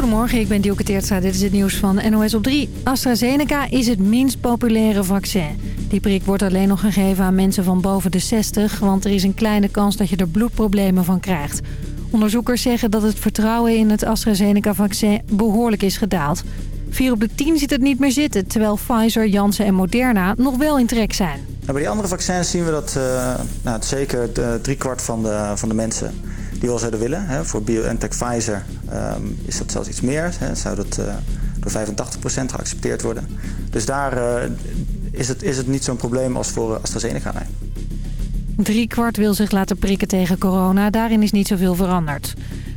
Goedemorgen, ik ben Dielke Teertstra. Dit is het nieuws van NOS op 3. AstraZeneca is het minst populaire vaccin. Die prik wordt alleen nog gegeven aan mensen van boven de 60... want er is een kleine kans dat je er bloedproblemen van krijgt. Onderzoekers zeggen dat het vertrouwen in het AstraZeneca-vaccin behoorlijk is gedaald. 4 op de 10 ziet het niet meer zitten... terwijl Pfizer, Janssen en Moderna nog wel in trek zijn. Nou, bij die andere vaccins zien we dat uh, nou, zeker de, driekwart van de, van de mensen die wel zouden willen. Hè. Voor BioNTech Pfizer um, is dat zelfs iets meer. Hè. Zou dat uh, door 85% geaccepteerd worden. Dus daar uh, is, het, is het niet zo'n probleem als voor AstraZeneca. Nee. Drie kwart wil zich laten prikken tegen corona. Daarin is niet zoveel veranderd.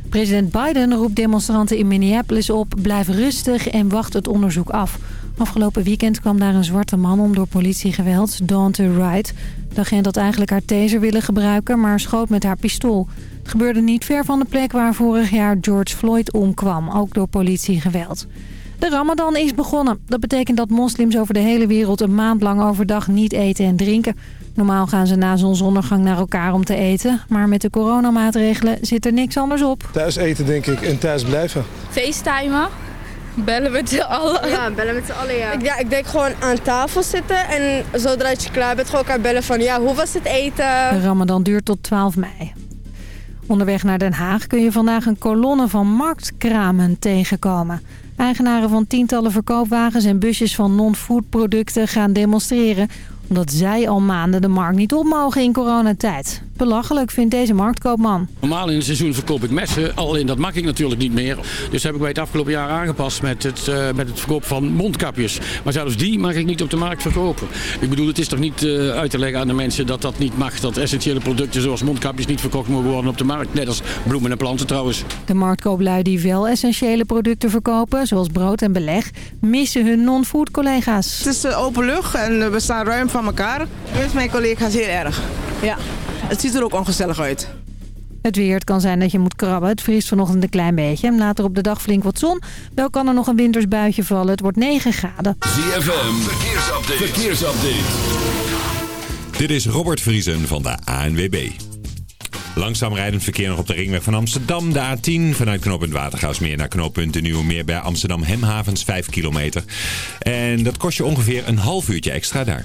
President Biden roept demonstranten in Minneapolis op... blijf rustig en wacht het onderzoek af. Afgelopen weekend kwam daar een zwarte man om door politiegeweld, Daunte Wright. De agent had eigenlijk haar taser willen gebruiken, maar schoot met haar pistool. Het gebeurde niet ver van de plek waar vorig jaar George Floyd omkwam, ook door politiegeweld. De ramadan is begonnen. Dat betekent dat moslims over de hele wereld een maand lang overdag niet eten en drinken. Normaal gaan ze na zonsondergang naar elkaar om te eten. Maar met de coronamaatregelen zit er niks anders op. Thuis eten denk ik en thuis blijven. Facetimen. Bellen met z'n allen. Ja, bellen met z'n allen, ja. Ik, ja. ik denk gewoon aan tafel zitten en zodra je klaar bent gewoon elkaar bellen van... ja, hoe was het eten? De ramadan duurt tot 12 mei. Onderweg naar Den Haag kun je vandaag een kolonne van marktkramen tegenkomen. Eigenaren van tientallen verkoopwagens en busjes van non-food producten gaan demonstreren omdat zij al maanden de markt niet op mogen in coronatijd. Belachelijk vindt deze marktkoopman. Normaal in het seizoen verkoop ik messen, alleen dat mag ik natuurlijk niet meer. Dus heb ik mij het afgelopen jaar aangepast met het, uh, met het verkoop van mondkapjes. Maar zelfs die mag ik niet op de markt verkopen. Ik bedoel, het is toch niet uh, uit te leggen aan de mensen dat dat niet mag. Dat essentiële producten zoals mondkapjes niet verkocht mogen worden op de markt. Net als bloemen en planten trouwens. De marktkooplui die wel essentiële producten verkopen, zoals brood en beleg, missen hun non-food collega's. Het is uh, open lucht en we staan ruim van elkaar. Ik mijn collega's heel erg. Ja. Het ziet er ook ongezellig uit. Het weer, het kan zijn dat je moet krabben. Het vriest vanochtend een klein beetje. Later op de dag flink wat zon. Wel kan er nog een wintersbuitje vallen. Het wordt 9 graden. ZFM, verkeersupdate. verkeersupdate. Dit is Robert Vriesen van de ANWB. Langzaam rijdend verkeer nog op de ringweg van Amsterdam. De A10 vanuit knooppunt Watergaasmeer naar knooppunt de Nieuwe Meer bij Amsterdam Hemhavens 5 kilometer. En dat kost je ongeveer een half uurtje extra daar.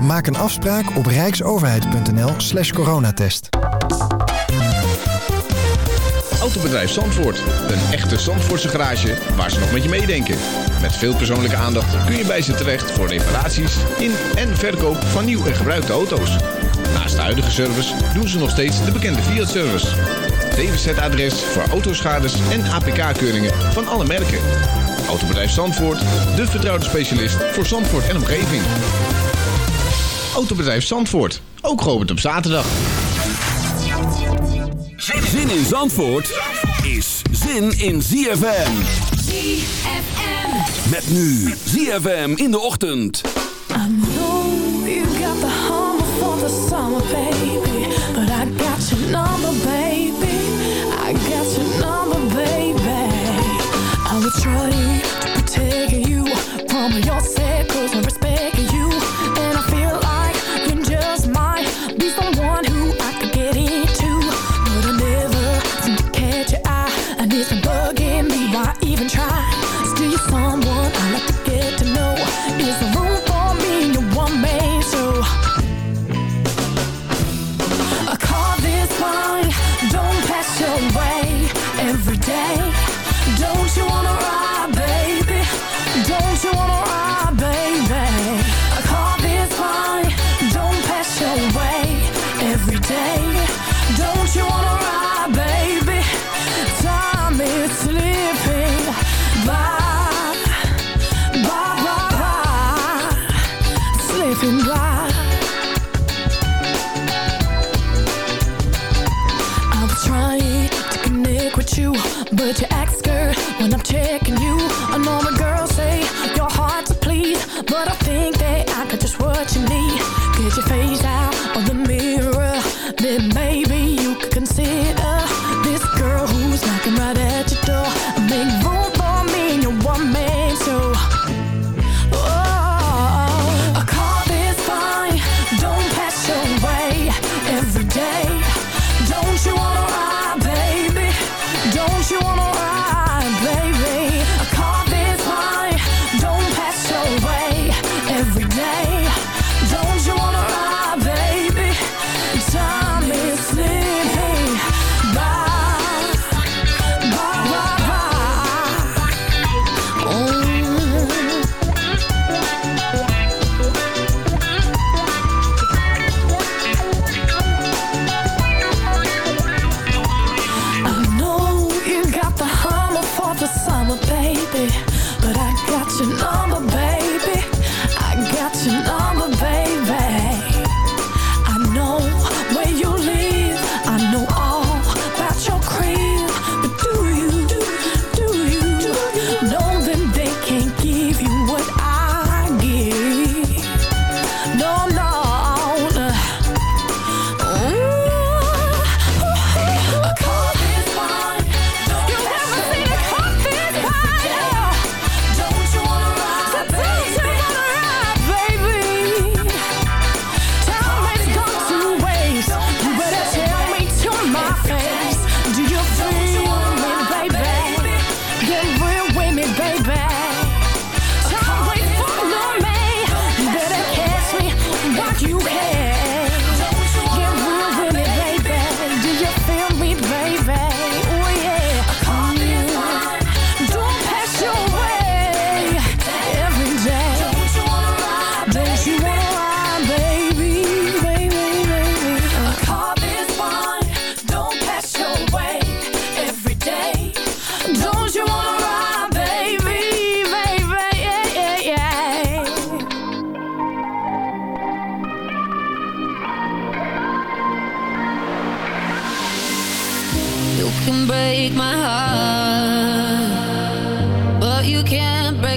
Maak een afspraak op rijksoverheid.nl slash coronatest. Autobedrijf Zandvoort. Een echte Zandvoortse garage waar ze nog met je meedenken. Met veel persoonlijke aandacht kun je bij ze terecht voor reparaties in en verkoop van nieuw en gebruikte auto's. Naast de huidige service doen ze nog steeds de bekende Fiat-service. DWZ-adres voor autoschades en APK-keuringen van alle merken. Autobedrijf Zandvoort, de vertrouwde specialist voor Zandvoort en omgeving. Autobedrijf Zandvoort, ook geopend op zaterdag. Zin in Zandvoort is zin in ZFM. ZFM. Met nu ZFM in de ochtend. I know you got the humble for the summer, baby. But I got your number, baby. I got your number, baby. I will try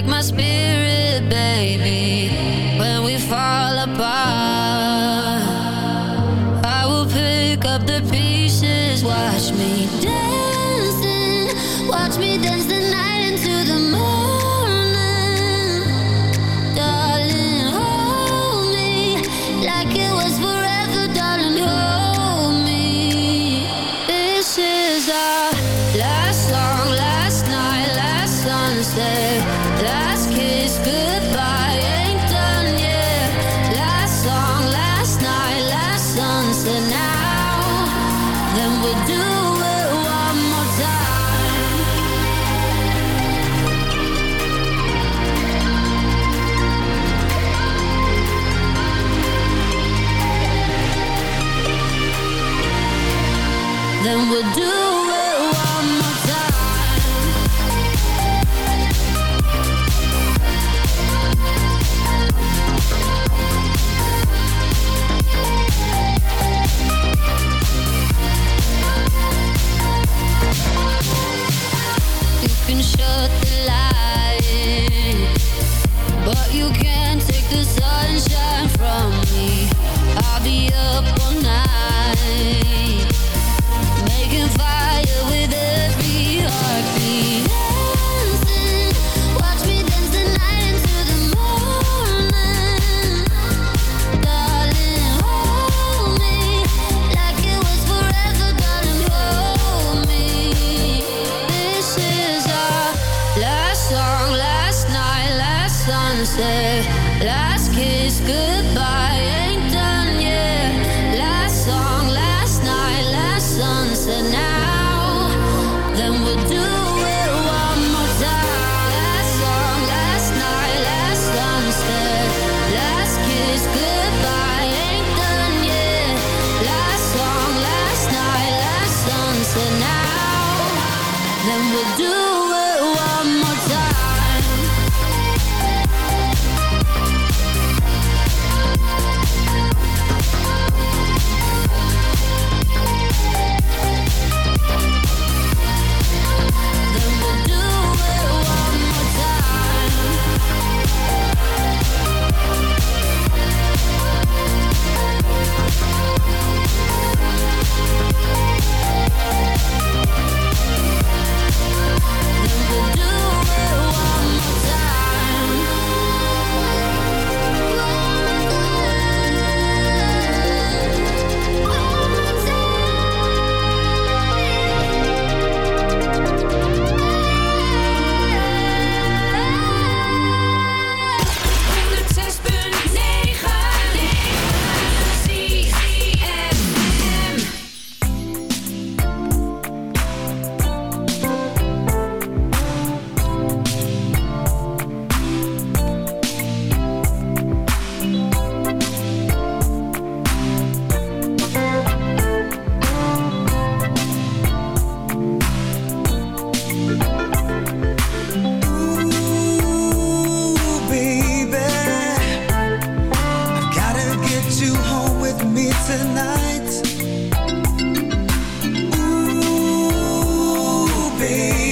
like my spirit.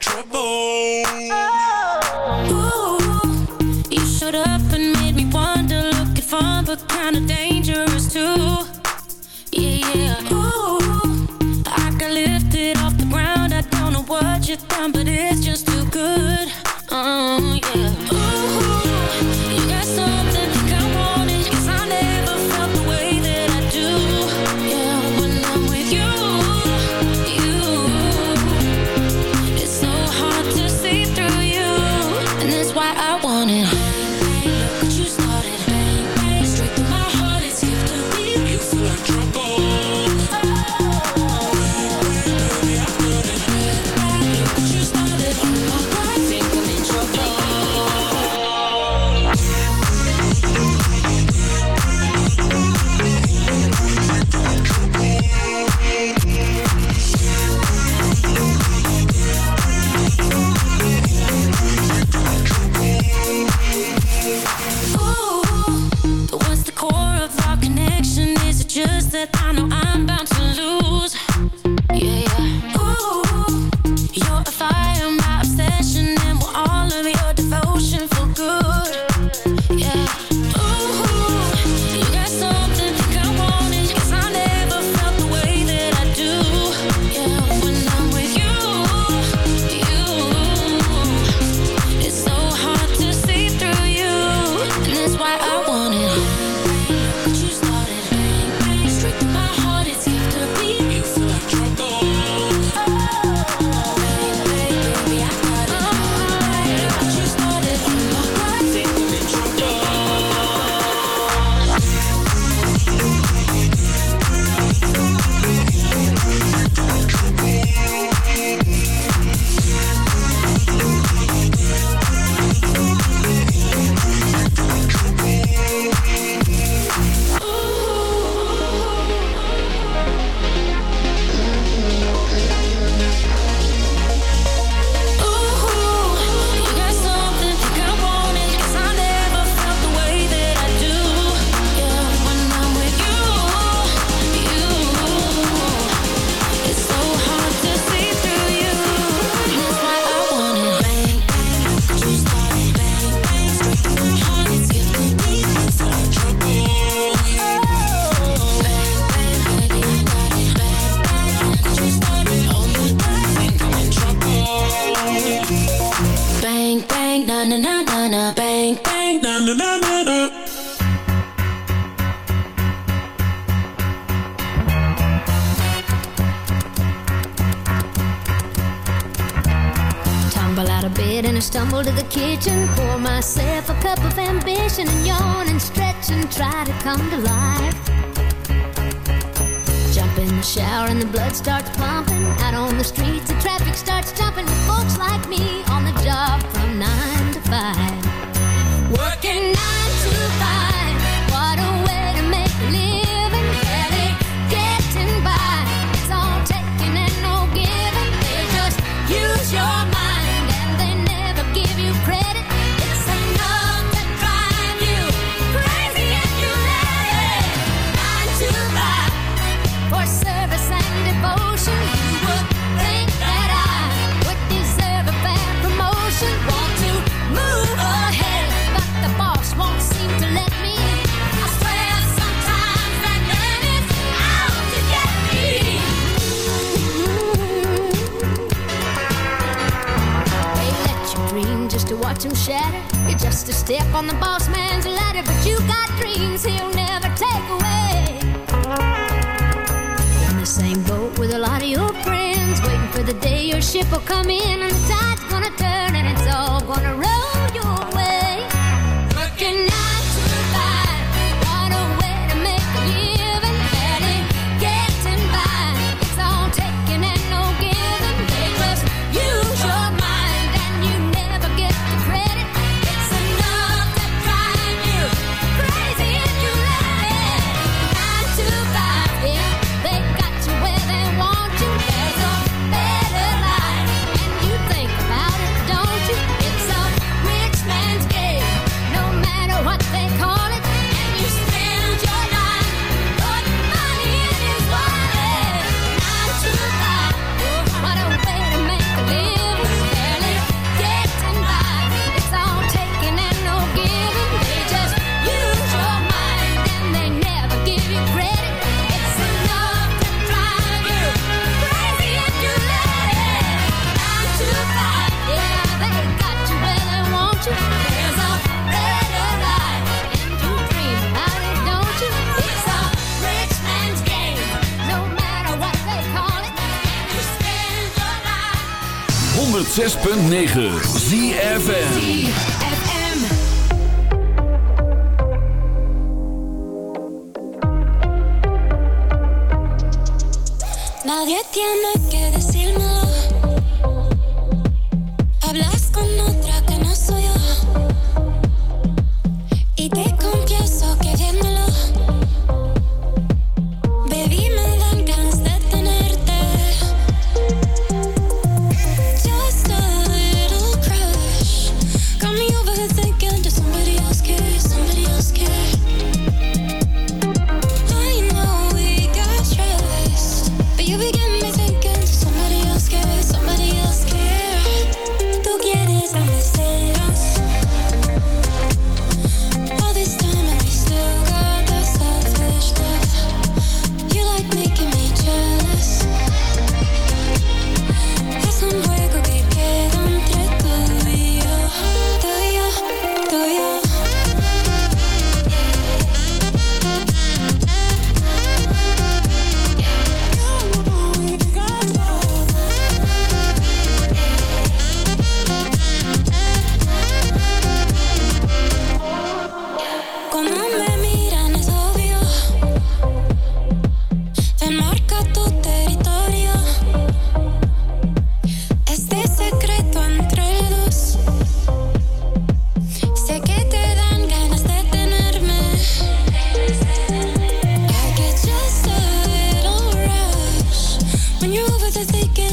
trouble. Oh, you showed up and made me wonder, looking fun but kinda dangerous too. starts pumping out on the street. 106.9 ZFM. Nadie tiene que decírmelo. When you're overthinking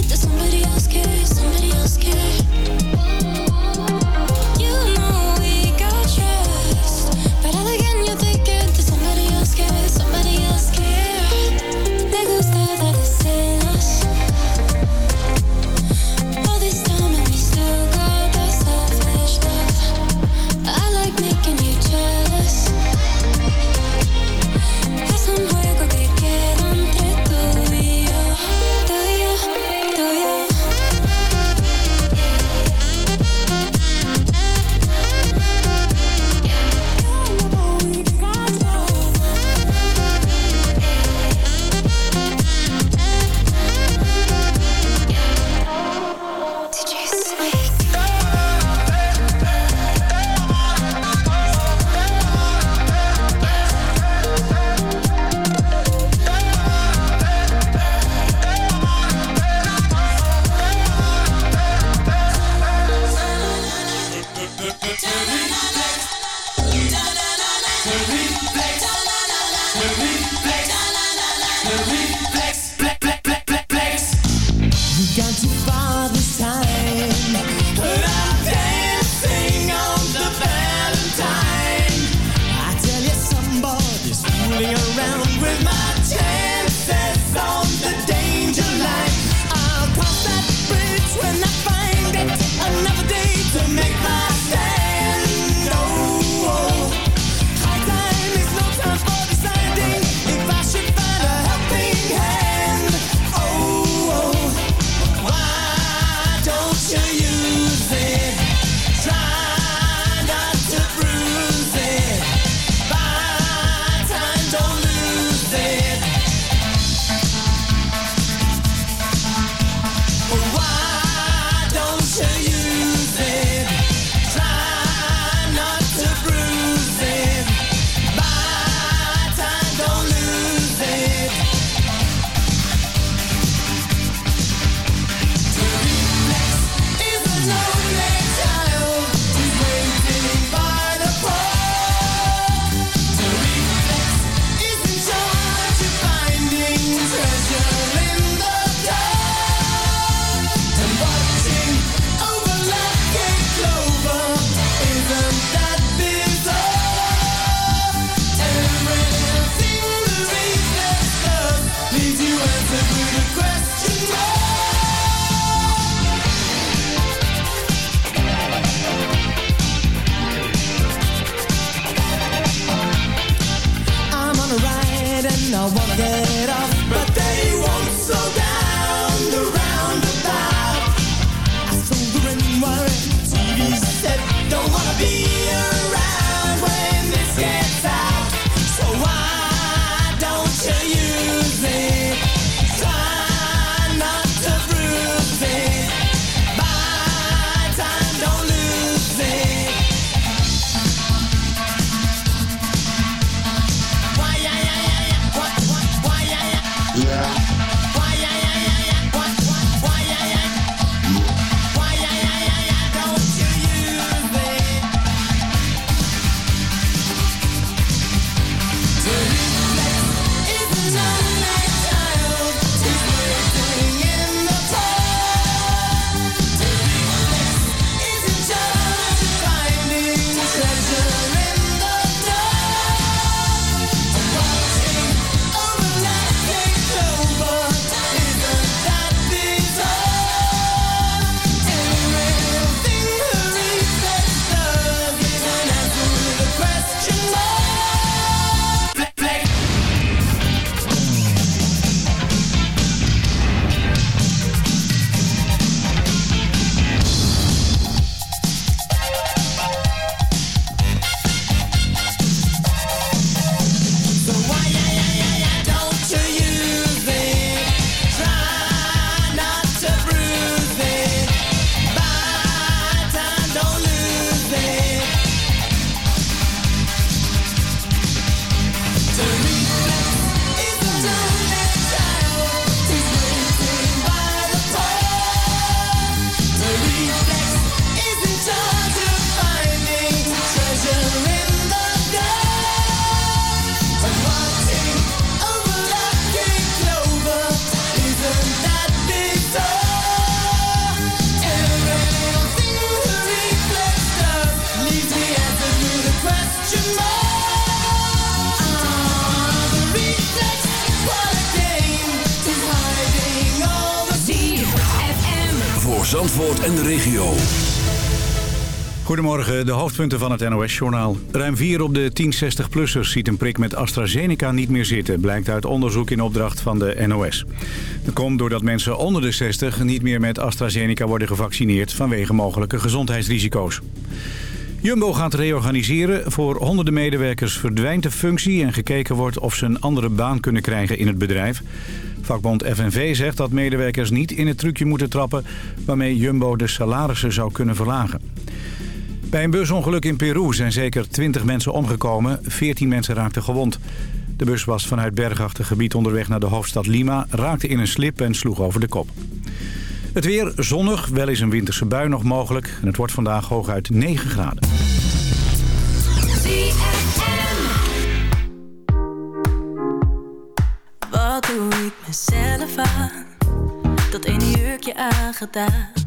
De hoofdpunten van het NOS-journaal. Ruim 4 op de 1060-plussers ziet een prik met AstraZeneca niet meer zitten... blijkt uit onderzoek in opdracht van de NOS. Dat komt doordat mensen onder de 60 niet meer met AstraZeneca worden gevaccineerd... vanwege mogelijke gezondheidsrisico's. Jumbo gaat reorganiseren. Voor honderden medewerkers verdwijnt de functie... en gekeken wordt of ze een andere baan kunnen krijgen in het bedrijf. Vakbond FNV zegt dat medewerkers niet in het trucje moeten trappen... waarmee Jumbo de salarissen zou kunnen verlagen. Bij een busongeluk in Peru zijn zeker 20 mensen omgekomen. 14 mensen raakten gewond. De bus was vanuit bergachtig gebied onderweg naar de hoofdstad Lima... raakte in een slip en sloeg over de kop. Het weer zonnig, wel is een winterse bui nog mogelijk. En het wordt vandaag hooguit 9 graden. Wat doe ik mezelf aan? Dat ene jurkje aangedaan.